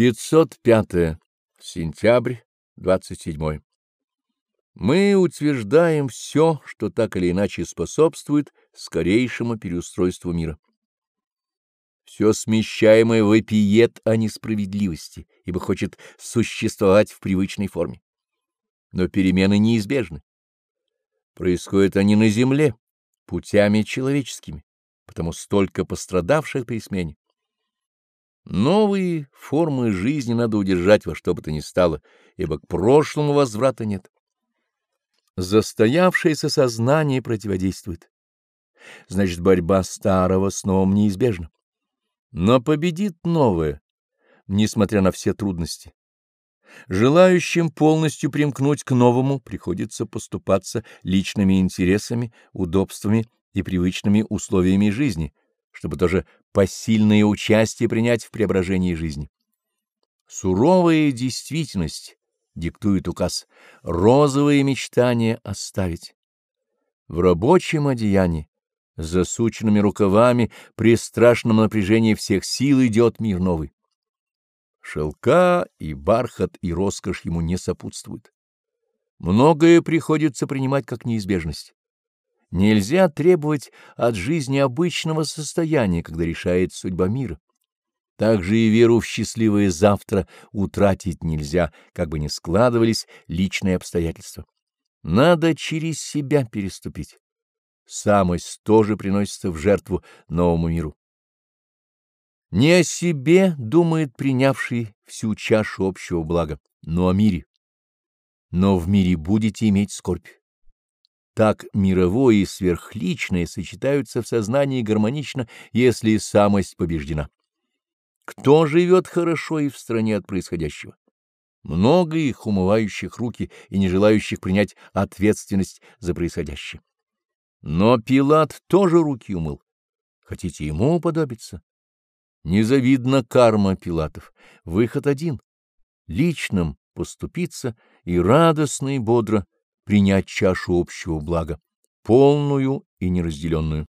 505. Сентябрь 27. Мы утверждаем все, что так или иначе способствует скорейшему переустройству мира. Все смещаемое вопиет о несправедливости, ибо хочет существовать в привычной форме. Но перемены неизбежны. Происходят они на земле, путями человеческими, потому столько пострадавших при смене. Новые формы жизни надо удержать во что бы то ни стало, ибо к прошлому возврата нет. Застоявшееся сознание противодействует. Значит, борьба старого с новым неизбежна. Но победит новое, несмотря на все трудности. Желающим полностью примкнуть к новому приходится поступаться личными интересами, удобствами и привычными условиями жизни, чтобы тоже посильное участие принять в преображении жизни. Суровая действительность диктует указ розовые мечтания оставить. В рабочем одеянии, с засученными рукавами, при страшном напряжении всех сил идет мир новый. Шелка и бархат и роскошь ему не сопутствуют. Многое приходится принимать как неизбежность. Нельзя требовать от жизни обычного состояния, когда решает судьба мира. Также и веру в счастливое завтра утратить нельзя, как бы ни складывались личные обстоятельства. Надо через себя переступить. Самость тоже приносится в жертву новому миру. Не о себе думает принявший всю чашу общего блага, но о мире. Но в мире будете иметь скорбь. Так мировое и сверхличное сочетаются в сознании гармонично, если самость побеждена. Кто живет хорошо и в стране от происходящего? Много их, умывающих руки и не желающих принять ответственность за происходящее. Но Пилат тоже руки умыл. Хотите ему уподобиться? Незавидна карма Пилатов. Выход один — личным поступиться и радостно и бодро принять чашу общего блага, полную и неразделенную.